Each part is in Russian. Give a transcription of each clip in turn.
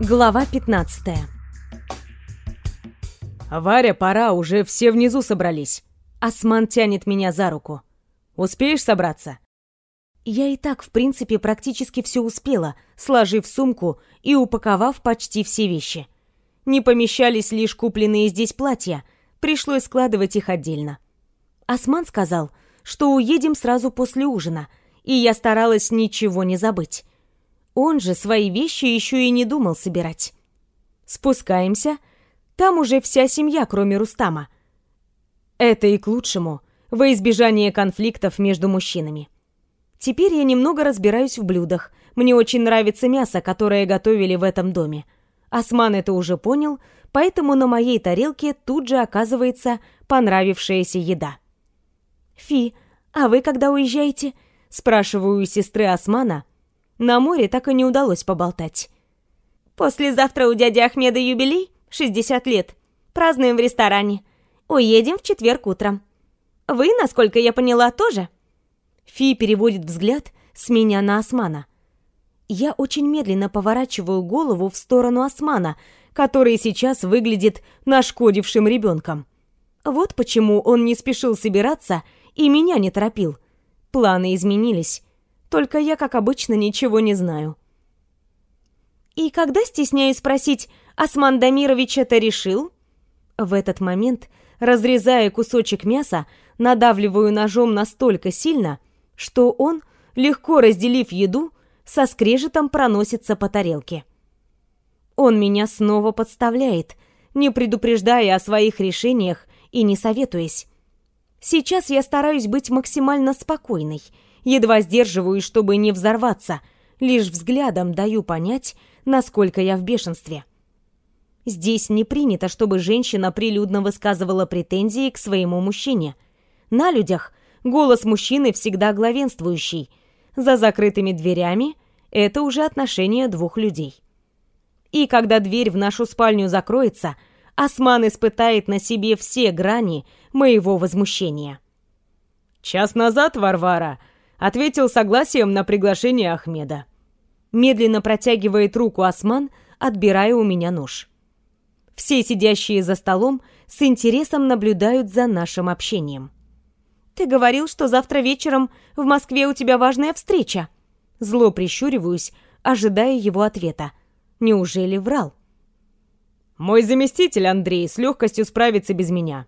Глава 15 «Варя, пора, уже все внизу собрались». Осман тянет меня за руку. «Успеешь собраться?» Я и так, в принципе, практически все успела, сложив сумку и упаковав почти все вещи. Не помещались лишь купленные здесь платья, пришлось складывать их отдельно. Осман сказал, что уедем сразу после ужина, и я старалась ничего не забыть. Он же свои вещи еще и не думал собирать. Спускаемся. Там уже вся семья, кроме Рустама. Это и к лучшему, во избежание конфликтов между мужчинами. Теперь я немного разбираюсь в блюдах. Мне очень нравится мясо, которое готовили в этом доме. Осман это уже понял, поэтому на моей тарелке тут же оказывается понравившаяся еда. «Фи, а вы когда уезжаете?» Спрашиваю у сестры Османа. На море так и не удалось поболтать. «Послезавтра у дяди Ахмеда юбилей, 60 лет. Празднуем в ресторане. Уедем в четверг утром. Вы, насколько я поняла, тоже?» Фи переводит взгляд с меня на Османа. Я очень медленно поворачиваю голову в сторону Османа, который сейчас выглядит нашкодившим ребенком. Вот почему он не спешил собираться и меня не торопил. Планы изменились. Только я, как обычно, ничего не знаю. И когда, стесняюсь спросить, Осман Дамирович это решил? В этот момент, разрезая кусочек мяса, надавливаю ножом настолько сильно, что он, легко разделив еду, со скрежетом проносится по тарелке. Он меня снова подставляет, не предупреждая о своих решениях и не советуясь. Сейчас я стараюсь быть максимально спокойной, едва сдерживаюсь, чтобы не взорваться, лишь взглядом даю понять, насколько я в бешенстве. Здесь не принято, чтобы женщина прилюдно высказывала претензии к своему мужчине. На людях голос мужчины всегда главенствующий. За закрытыми дверями это уже отношение двух людей. И когда дверь в нашу спальню закроется – Осман испытает на себе все грани моего возмущения. «Час назад Варвара ответил согласием на приглашение Ахмеда». Медленно протягивает руку Осман, отбирая у меня нож. Все сидящие за столом с интересом наблюдают за нашим общением. «Ты говорил, что завтра вечером в Москве у тебя важная встреча». Зло прищуриваюсь, ожидая его ответа. Неужели врал? Мой заместитель Андрей с легкостью справится без меня.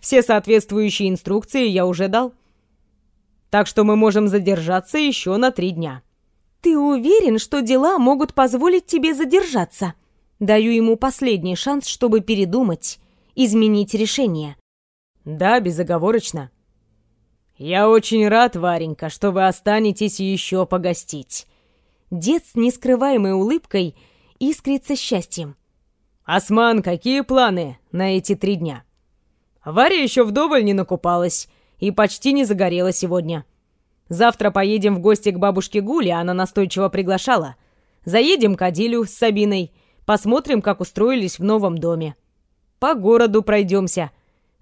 Все соответствующие инструкции я уже дал. Так что мы можем задержаться еще на три дня. Ты уверен, что дела могут позволить тебе задержаться? Даю ему последний шанс, чтобы передумать, изменить решение. Да, безоговорочно. Я очень рад, Варенька, что вы останетесь еще погостить. Дед с нескрываемой улыбкой искрится счастьем. «Осман, какие планы на эти три дня?» Варя еще вдоволь не накупалась и почти не загорела сегодня. Завтра поедем в гости к бабушке Гуле, она настойчиво приглашала. Заедем к Адилю с Сабиной, посмотрим, как устроились в новом доме. По городу пройдемся.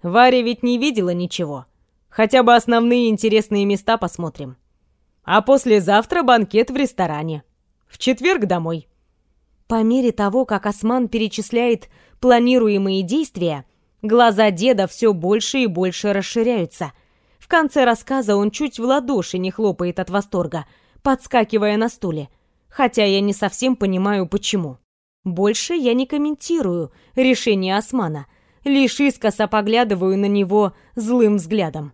Варя ведь не видела ничего. Хотя бы основные интересные места посмотрим. А послезавтра банкет в ресторане. В четверг домой. По мере того, как Осман перечисляет планируемые действия, глаза деда все больше и больше расширяются. Конце рассказа он чуть в ладоши не хлопает от восторга, подскакивая на стуле. Хотя я не совсем понимаю, почему. Больше я не комментирую решение Османа, лишь искоса поглядываю на него злым взглядом.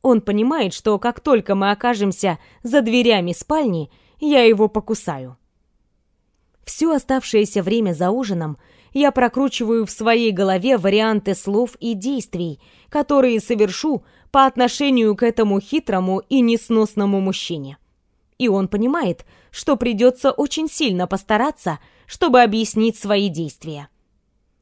Он понимает, что как только мы окажемся за дверями спальни, я его покусаю. Все оставшееся время за ужином я прокручиваю в своей голове варианты слов и действий, которые совершу по отношению к этому хитрому и несносному мужчине. И он понимает, что придется очень сильно постараться, чтобы объяснить свои действия.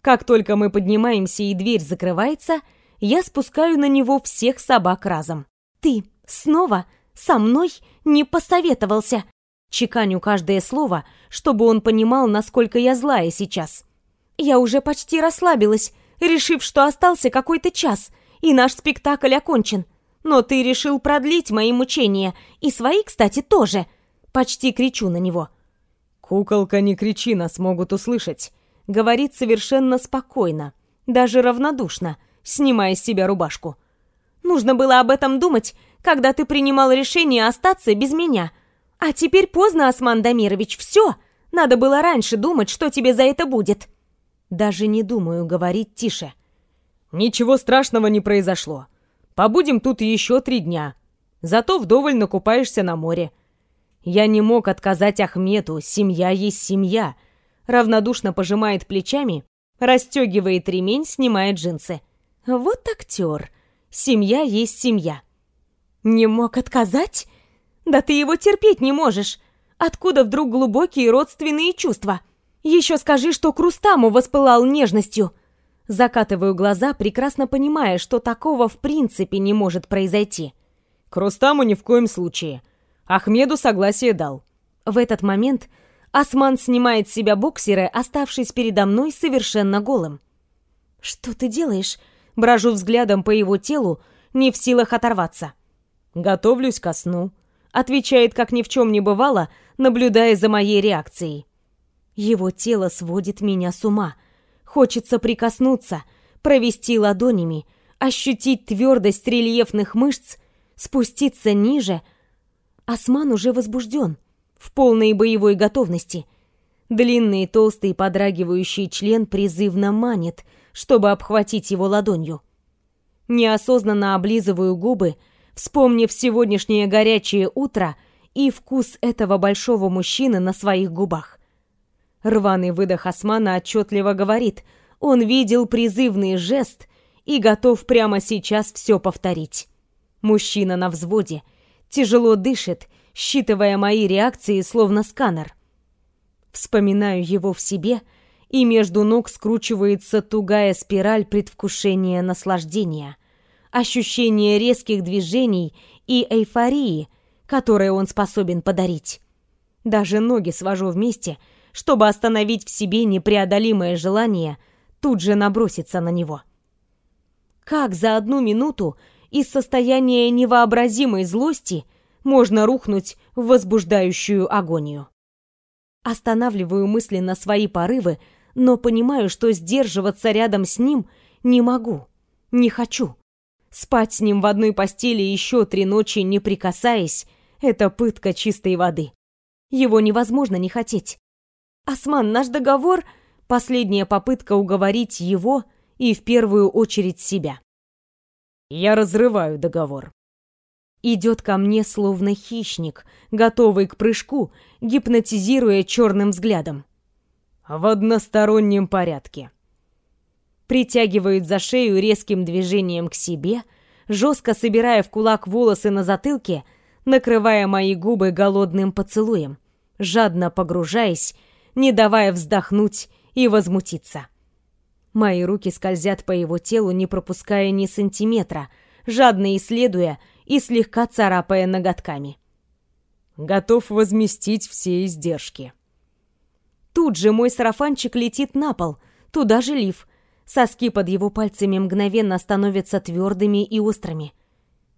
Как только мы поднимаемся и дверь закрывается, я спускаю на него всех собак разом. «Ты снова со мной не посоветовался!» Чеканю каждое слово, чтобы он понимал, насколько я злая сейчас. Я уже почти расслабилась, решив, что остался какой-то час, и наш спектакль окончен. Но ты решил продлить мои мучения, и свои, кстати, тоже. Почти кричу на него. «Куколка, не кричи, нас могут услышать», — говорит совершенно спокойно, даже равнодушно, снимая с себя рубашку. «Нужно было об этом думать, когда ты принимал решение остаться без меня. А теперь поздно, Осман Дамирович, все. Надо было раньше думать, что тебе за это будет». Даже не думаю говорить тише. «Ничего страшного не произошло. Побудем тут еще три дня. Зато вдоволь накупаешься на море. Я не мог отказать Ахмету, семья есть семья. Равнодушно пожимает плечами, расстегивает ремень, снимает джинсы. Вот актер. Семья есть семья. Не мог отказать? Да ты его терпеть не можешь. Откуда вдруг глубокие родственные чувства? Еще скажи, что к Рустаму воспылал нежностью. Закатываю глаза, прекрасно понимая, что такого в принципе не может произойти. К Рустаму ни в коем случае. Ахмеду согласие дал. В этот момент Осман снимает с себя боксеры, оставшись передо мной совершенно голым. «Что ты делаешь?» Брожу взглядом по его телу, не в силах оторваться. «Готовлюсь ко сну», — отвечает, как ни в чем не бывало, наблюдая за моей реакцией. Его тело сводит меня с ума. Хочется прикоснуться, провести ладонями, ощутить твердость рельефных мышц, спуститься ниже — Осман уже возбужден, в полной боевой готовности. Длинный, толстый, подрагивающий член призывно манит, чтобы обхватить его ладонью. Неосознанно облизываю губы, вспомнив сегодняшнее горячее утро и вкус этого большого мужчины на своих губах. Рваный выдох Османа отчетливо говорит, он видел призывный жест и готов прямо сейчас все повторить. Мужчина на взводе — тяжело дышит, считывая мои реакции словно сканер. Вспоминаю его в себе, и между ног скручивается тугая спираль предвкушения наслаждения, ощущение резких движений и эйфории, которые он способен подарить. Даже ноги свожу вместе, чтобы остановить в себе непреодолимое желание тут же наброситься на него. Как за одну минуту из состояния невообразимой злости можно рухнуть в возбуждающую агонию. Останавливаю мысленно свои порывы, но понимаю, что сдерживаться рядом с ним не могу, не хочу. Спать с ним в одной постели еще три ночи, не прикасаясь, это пытка чистой воды. Его невозможно не хотеть. Осман, наш договор — последняя попытка уговорить его и в первую очередь себя. Я разрываю договор. Идет ко мне словно хищник, готовый к прыжку, гипнотизируя черным взглядом. В одностороннем порядке. Притягивает за шею резким движением к себе, жестко собирая в кулак волосы на затылке, накрывая мои губы голодным поцелуем, жадно погружаясь, не давая вздохнуть и возмутиться. Мои руки скользят по его телу, не пропуская ни сантиметра, жадно исследуя и слегка царапая ноготками. «Готов возместить все издержки». Тут же мой сарафанчик летит на пол, туда же лиф. Соски под его пальцами мгновенно становятся твердыми и острыми.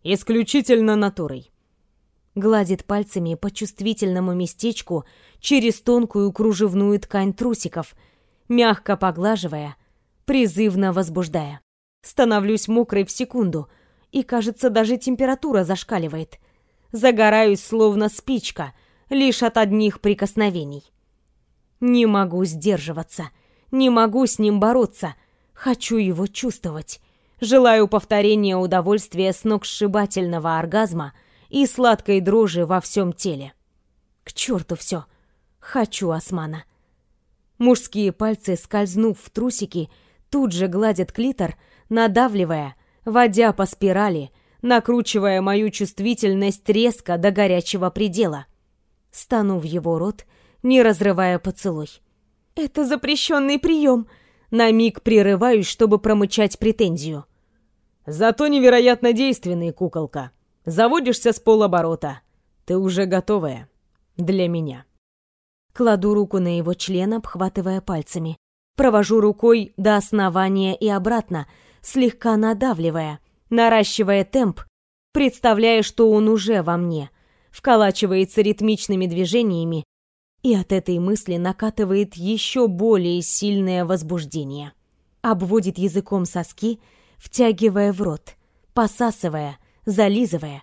«Исключительно натурой». Гладит пальцами по чувствительному местечку через тонкую кружевную ткань трусиков, мягко поглаживая, призывно возбуждая. Становлюсь мокрой в секунду, и, кажется, даже температура зашкаливает. Загораюсь, словно спичка, лишь от одних прикосновений. Не могу сдерживаться, не могу с ним бороться, хочу его чувствовать. Желаю повторения удовольствия сногсшибательного оргазма и сладкой дрожи во всем теле. К черту все. Хочу османа. Мужские пальцы, скользнув в трусики, тут же гладят клитор, надавливая, водя по спирали, накручивая мою чувствительность резко до горячего предела. Стану в его рот, не разрывая поцелуй. «Это запрещенный прием!» На миг прерываюсь, чтобы промычать претензию. «Зато невероятно действенный, куколка. Заводишься с полоборота. Ты уже готовая. Для меня». Кладу руку на его член, обхватывая пальцами. Провожу рукой до основания и обратно, слегка надавливая, наращивая темп, представляя, что он уже во мне, вколачивается ритмичными движениями И от этой мысли накатывает еще более сильное возбуждение. Обводит языком соски, втягивая в рот, посасывая, зализывая.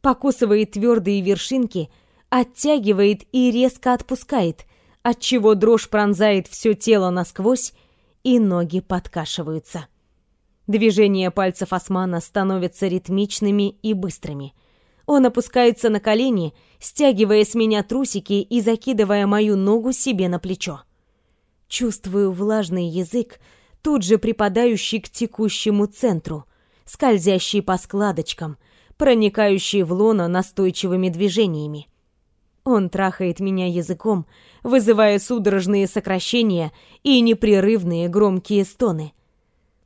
Покусывает твердые вершинки, оттягивает и резко отпускает, отчего дрожь пронзает все тело насквозь, и ноги подкашиваются. Движения пальцев Османа становятся ритмичными и быстрыми. Он опускается на колени, стягивая с меня трусики и закидывая мою ногу себе на плечо. Чувствую влажный язык, тут же припадающий к текущему центру, скользящий по складочкам, проникающий в лоно настойчивыми движениями. Он трахает меня языком, вызывая судорожные сокращения и непрерывные громкие стоны.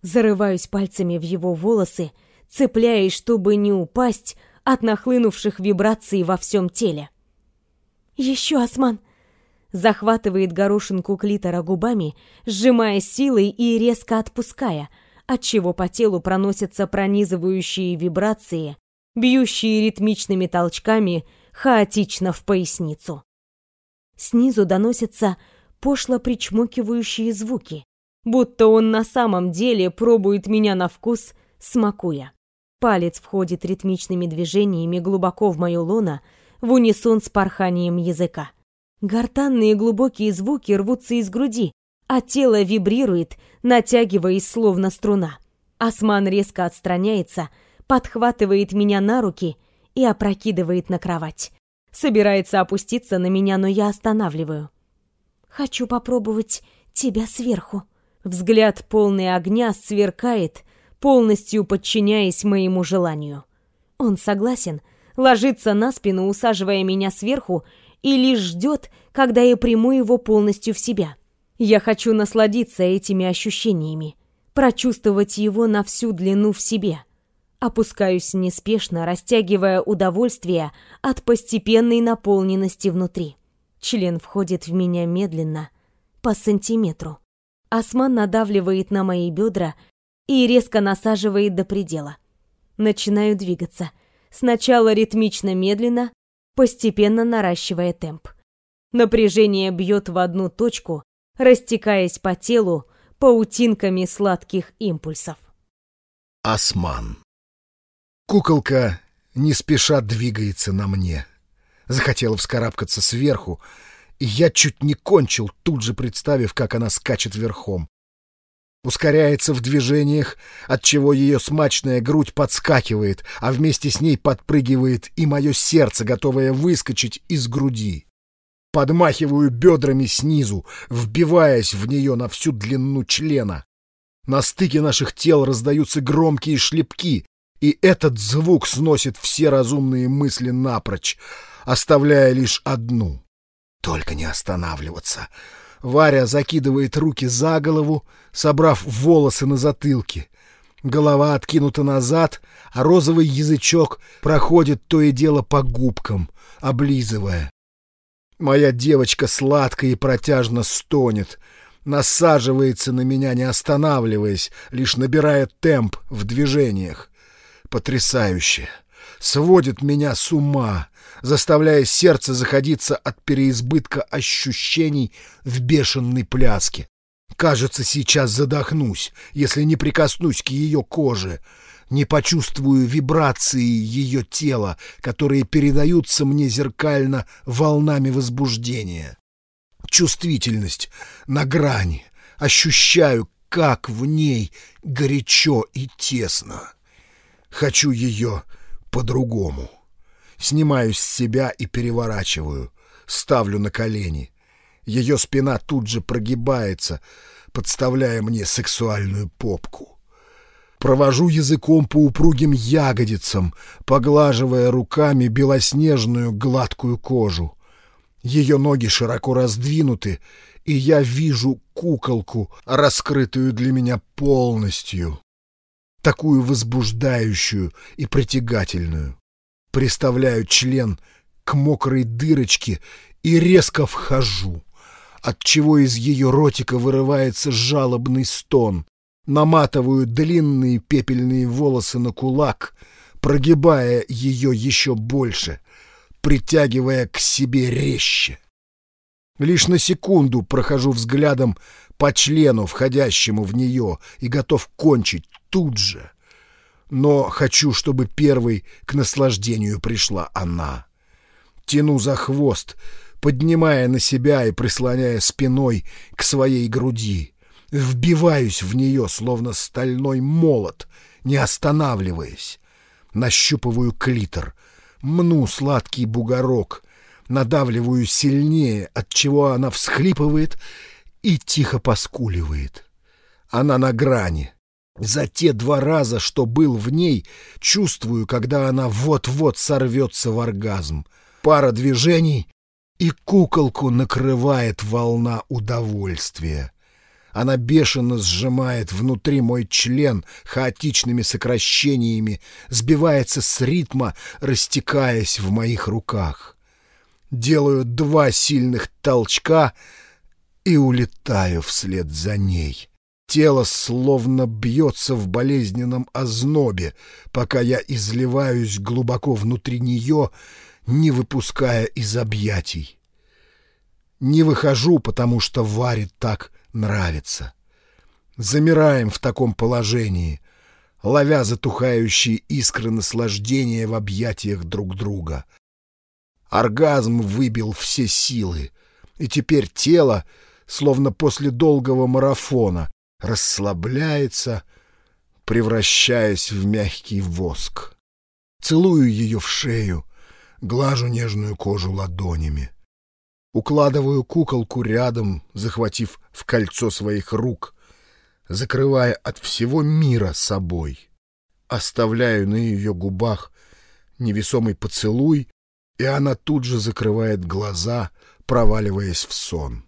Зарываюсь пальцами в его волосы, цепляясь, чтобы не упасть от нахлынувших вибраций во всем теле. «Еще, Осман!» Захватывает горошинку клитора губами, сжимая силой и резко отпуская, отчего по телу проносятся пронизывающие вибрации, бьющие ритмичными толчками хаотично в поясницу. Снизу доносятся пошло причмокивающие звуки, будто он на самом деле пробует меня на вкус, смакуя. Палец входит ритмичными движениями глубоко в мою лоно, в унисон с порханием языка. Гортанные глубокие звуки рвутся из груди, а тело вибрирует, натягиваясь словно струна. Осман резко отстраняется, подхватывает меня на руки и опрокидывает на кровать. Собирается опуститься на меня, но я останавливаю. «Хочу попробовать тебя сверху». Взгляд полный огня сверкает, полностью подчиняясь моему желанию. Он согласен, ложится на спину, усаживая меня сверху, и лишь ждет, когда я приму его полностью в себя. Я хочу насладиться этими ощущениями, прочувствовать его на всю длину в себе. Опускаюсь неспешно, растягивая удовольствие от постепенной наполненности внутри. Член входит в меня медленно, по сантиметру. Осман надавливает на мои бедра и резко насаживает до предела. Начинаю двигаться. Сначала ритмично медленно, постепенно наращивая темп. Напряжение бьет в одну точку, растекаясь по телу паутинками сладких импульсов. Осман. Куколка не спеша двигается на мне. Захотела вскарабкаться сверху, и я чуть не кончил, тут же представив, как она скачет верхом. Ускоряется в движениях, отчего ее смачная грудь подскакивает, а вместе с ней подпрыгивает и мое сердце, готовое выскочить из груди. Подмахиваю бедрами снизу, вбиваясь в нее на всю длину члена. На стыке наших тел раздаются громкие шлепки, и этот звук сносит все разумные мысли напрочь, оставляя лишь одну. Только не останавливаться. Варя закидывает руки за голову, собрав волосы на затылке. Голова откинута назад, а розовый язычок проходит то и дело по губкам, облизывая. Моя девочка сладко и протяжно стонет, насаживается на меня, не останавливаясь, лишь набирая темп в движениях потрясающе. Сводит меня с ума, заставляя сердце заходиться от переизбытка ощущений в бешеной пляске. Кажется, сейчас задохнусь, если не прикоснусь к ее коже, не почувствую вибрации ее тела, которые передаются мне зеркально волнами возбуждения. Чувствительность на грани, ощущаю, как в ней горячо и тесно. Хочу ее по-другому. Снимаю с себя и переворачиваю. Ставлю на колени. Ее спина тут же прогибается, подставляя мне сексуальную попку. Провожу языком по упругим ягодицам, поглаживая руками белоснежную гладкую кожу. Ее ноги широко раздвинуты, и я вижу куколку, раскрытую для меня полностью такую возбуждающую и притягательную. Приставляю член к мокрой дырочке и резко вхожу, отчего из ее ротика вырывается жалобный стон. Наматываю длинные пепельные волосы на кулак, прогибая ее еще больше, притягивая к себе резче. Лишь на секунду прохожу взглядом по члену, входящему в нее, и готов кончить тут же. Но хочу, чтобы первой к наслаждению пришла она. Тяну за хвост, поднимая на себя и прислоняя спиной к своей груди. Вбиваюсь в нее, словно стальной молот, не останавливаясь. Нащупываю клитор, мну сладкий бугорок, надавливаю сильнее, от чего она всхлипывает и тихо поскуливает. Она на грани. За те два раза, что был в ней, чувствую, когда она вот-вот сорвется в оргазм. Пара движений, и куколку накрывает волна удовольствия. Она бешено сжимает внутри мой член хаотичными сокращениями, сбивается с ритма, растекаясь в моих руках. Делаю два сильных толчка и улетаю вслед за ней. Тело словно бьется в болезненном ознобе, пока я изливаюсь глубоко внутри нее, не выпуская из объятий. Не выхожу, потому что Варе так нравится. Замираем в таком положении, ловя затухающие искры наслаждения в объятиях друг друга. Оргазм выбил все силы, и теперь тело, словно после долгого марафона, расслабляется, превращаясь в мягкий воск. Целую ее в шею, глажу нежную кожу ладонями. Укладываю куколку рядом, захватив в кольцо своих рук, закрывая от всего мира собой. Оставляю на ее губах невесомый поцелуй, и она тут же закрывает глаза, проваливаясь в сон.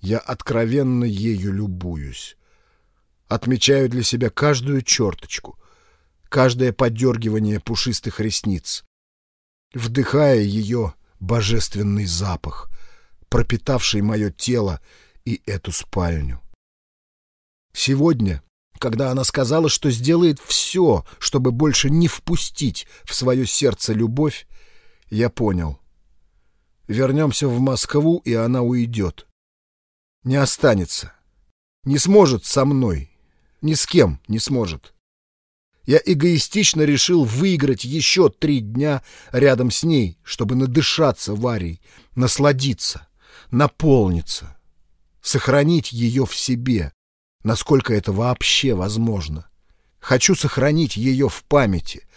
Я откровенно ею любуюсь. Отмечаю для себя каждую черточку, каждое подергивание пушистых ресниц, вдыхая ее божественный запах, пропитавший мое тело и эту спальню. Сегодня, когда она сказала, что сделает все, чтобы больше не впустить в свое сердце любовь, я понял. Вернемся в Москву, и она уйдет. Не останется. Не сможет со мной. Ни с кем не сможет. Я эгоистично решил выиграть еще три дня рядом с ней, чтобы надышаться Варей, насладиться наполниться, сохранить ее в себе, насколько это вообще возможно. Хочу сохранить ее в памяти,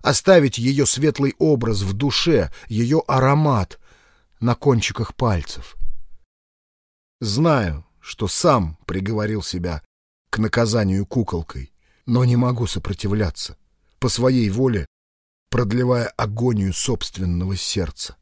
оставить ее светлый образ в душе, ее аромат на кончиках пальцев. Знаю, что сам приговорил себя к наказанию куколкой, но не могу сопротивляться, по своей воле продлевая агонию собственного сердца.